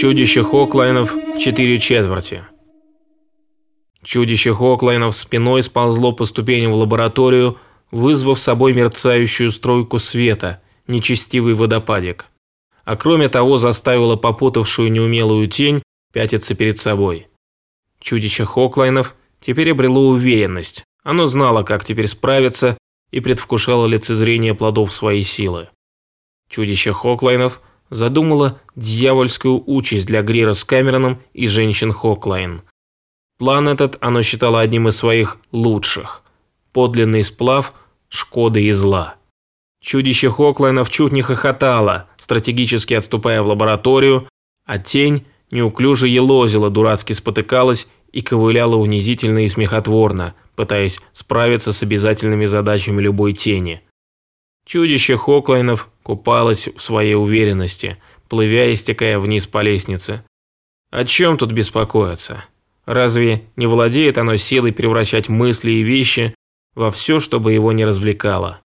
Чудище Хоклайнов в четыре четверти. Чудище Хоклайнов спиной сползло по ступеням в лабораторию, вызвав с собой мерцающую стройку света, нечестивый водопадик. А кроме того заставило попутавшую неумелую тень пятиться перед собой. Чудище Хоклайнов теперь обрело уверенность. Оно знало, как теперь справиться, и предвкушало лицезрение плодов своей силы. Чудище Хоклайнов задумало дьявольскую участь для Грира с Камероном и женщин Хоклайн. План этот оно считало одним из своих лучших. Подлинный сплав Шкоды и зла. Чудище Хоклайнов чуть не хохотало, стратегически отступая в лабораторию, а тень неуклюже елозила, дурацки спотыкалась и ковыляла унизительно и смехотворно, пытаясь справиться с обязательными задачами любой тени. Чудище Хоклайнов купалось в своей уверенности, плывя и стекая вниз по лестнице. О чем тут беспокоиться? Разве не владеет оно силой превращать мысли и вещи во все, чтобы его не развлекало?